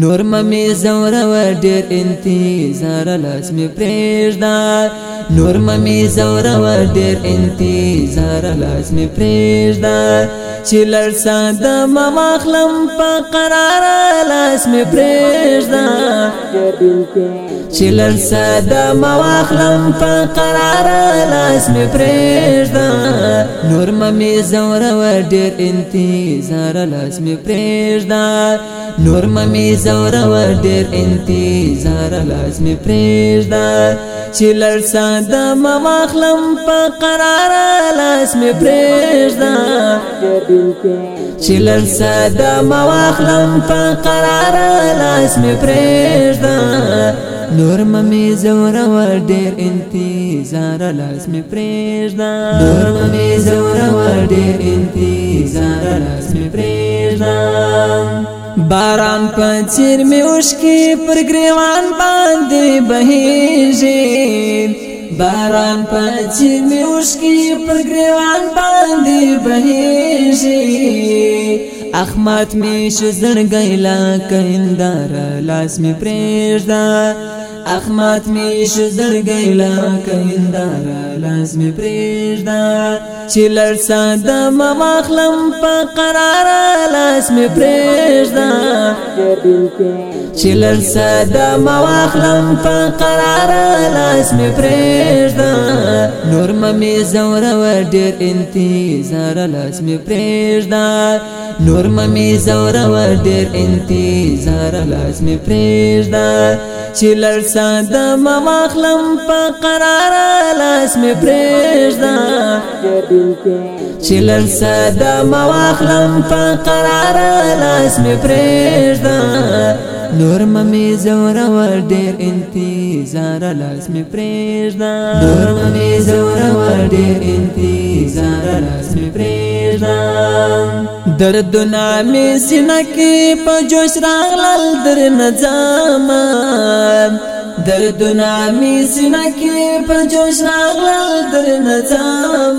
نور مې زوره ور ډېر انتظار لاس مې پرېږدا نور مې زوره ور ډېر انتظار لاس مې پرېږدا چې لړ ساده ما مخلم په قرار لاس مې پرېږدا چې لړ ساده ما مخلم په قرار لاس مې پرېږدا نور مې زوره ور ډېر انتظار لاس مې پرېږدا نور مې زور ور ډیر انتظار لازم پرېږدا چې لړ ساده ما واخلم په قرار لازم پرېږدا چې لړ ساده ما واخلم په قرار لازم پرېږدا نور مې زور ور ډېر انتظار لازم پرېږدا نور مې زور ور ډېر انتظار لازم پرېږدا باران په چیر می اوشکی پر گریوان باندې بهیږي باران په چیر می اوشکی پر گریوان باندې بهیږي احمد می شزړ ګیلا کیندار لاس می پرېږده اخمات میش زرګی لا کیندار لازم پریږدا چې لړسا د مخلم په قرار لازم پریږدا چې لړسا د مخلم په قرار لازم پریږدا نور مې زور ور ډیر انتظار لازم پریږدا نور مې زور ور ډیر انتظار لازم پریږدا چې لړسا ساده ما واخلم په قرار لاس می پرېږدا چې لن ساده ما واخلم په قرار لاس می پرېږدا نور مې زور ور ډېر انتظار لاس می پرېږدا نور مې زور ور ډېر انتظار لاس می پرېږدا درد نامې سینکه په جوش راغلل در نظام دردونه می سینه کې په جوش راغلل در نظام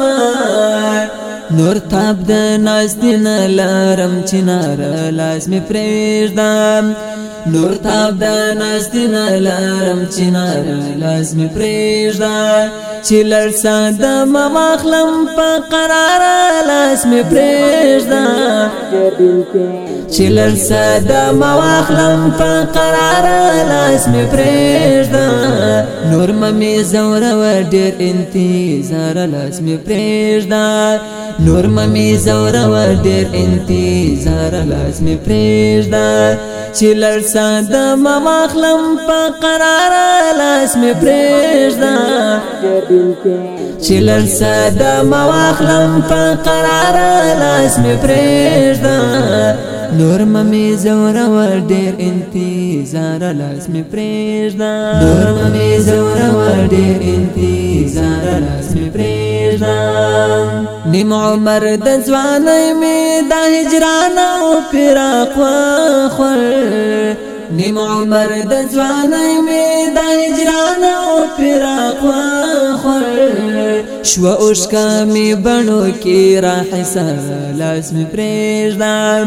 نور تاب د ناز دین لارم چنار لاس می پرېږدم نور تاب د ناستین لارم چنار لازم پریږدا چې لړسا د مواخلم په قرار لازم پریږدا چې لړسا د مواخلم په قرار لازم پریږدا نور مې زوره ور ډېر انتظار لازم پریږدا نور مې زوره ور ډېر انتظار لازم پریږدا چې لړسا د ما واخلم په قرار لاس می پرېږدا چې لړسا د ما واخلم په قرار لاس می پرېږدا نور مې زور ور ډېر انتظار لاس مې پرېږدا نور مې زور ور ډېر انتظار لاس مې پرېږدا تشنا نیم عمر د ځواني می د هجران او فراق خور نیم عمر د ځواني می د هجران او فراق خور شو اوس کا می بڼو کې را حساب لازم پرېږدم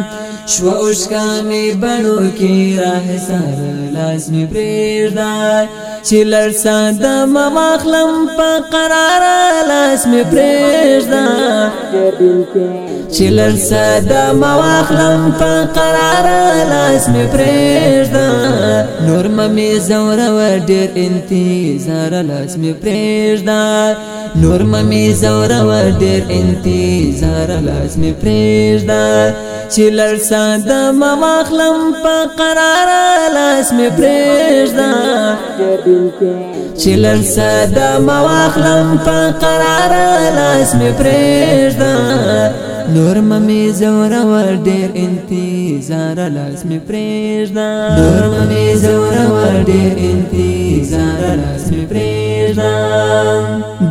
شو اوشکانی بڑو کی راه سر لازمی پریردار چی لرسا دم واخلم پا قرار لازمی پریردار چی لرسا دم واخلم پا قرار لازمی پریردار نور ممی زورا و دیر انتیزار لازمی پریردار نور ممی زورا و دیر انتیزار لازمی پریردار چی لرسا ساده ما واخلم په قرار لاس می پرېږدا چلن ساده ما واخلم په قرار لاس می پرېږدا نور مې زور ور ډېر انتظار لاس می پرېږدا نور مې زور ور ډېر انتظار لاس می پرېږدا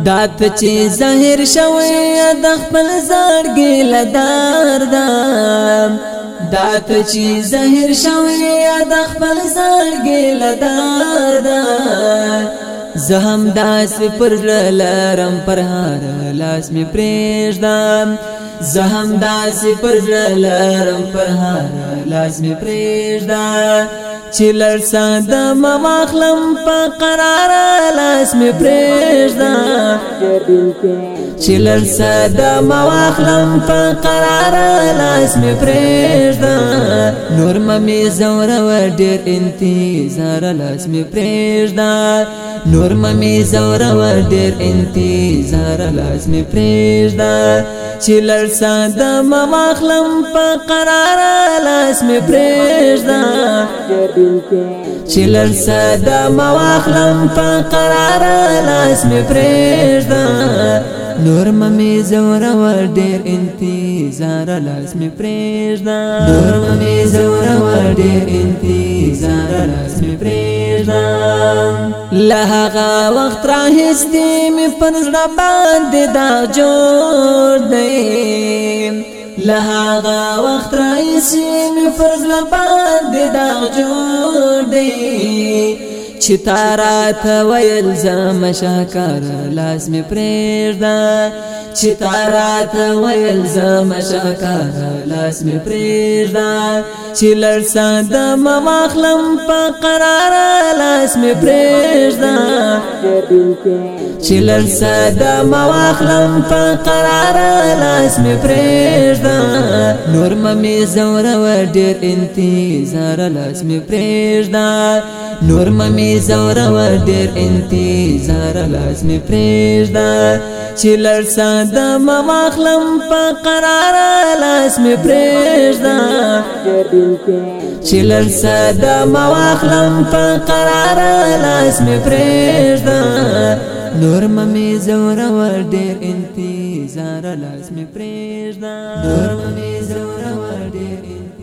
دات چې ظاهر شوی د خپل زړګي لدار دام دا ته چې ظاهر شوی د خپل زړګي لداردا زه هم داس پر لارم پر هار لاس می پرېږدم زه هم داس پر لارم پر هار لاس می پرېږدم چې لړ ساده ما واخلم په قراره لاس می پرېږده چې لږ صدم واخلم په قراره لاس می پرېږده نور مې زوره ډېر انتظار لاس می پرېږده نور مې زور ور ډېر انتظار لاس مې پرېږدا چې لړ ساده ما واخلم په قرار لاس مې پرېږدا چلن ساده مواخلم په قرار لاس می پرېږده نور مې زور ور ډېر انتظار لاس می پرېږده نور مې زور ور ډېر انتظار لاس می پرېږده لهغه وخت را هیڅ دې مې پنځ باندې دا جوړ دی لها غا وخت رئیسی می فرز لبان دی داغ جوڑ دی چې تارا ته ویل زم شکر لاس می پرېږدا چې تارا ته ویل زم شکر لاس می پرېږدا چې لړسا د مواخلم په قرار لاس می پرېږدا چې لړسا د مواخلم په قرار لاس می پرېږدا نور مې زوره ډېر انتظار لاس می پرېږدا نور مې مې زور ور ډېر انتظار لازم پرېږدا چې لړ ساده ما واخلم په قرار لازم پرېږدا چې لړ ساده ما واخلم په قرار لازم پرېږدا نور مې زور ور ډېر انتظار لازم پرېږدا نور مې زور ور ډېر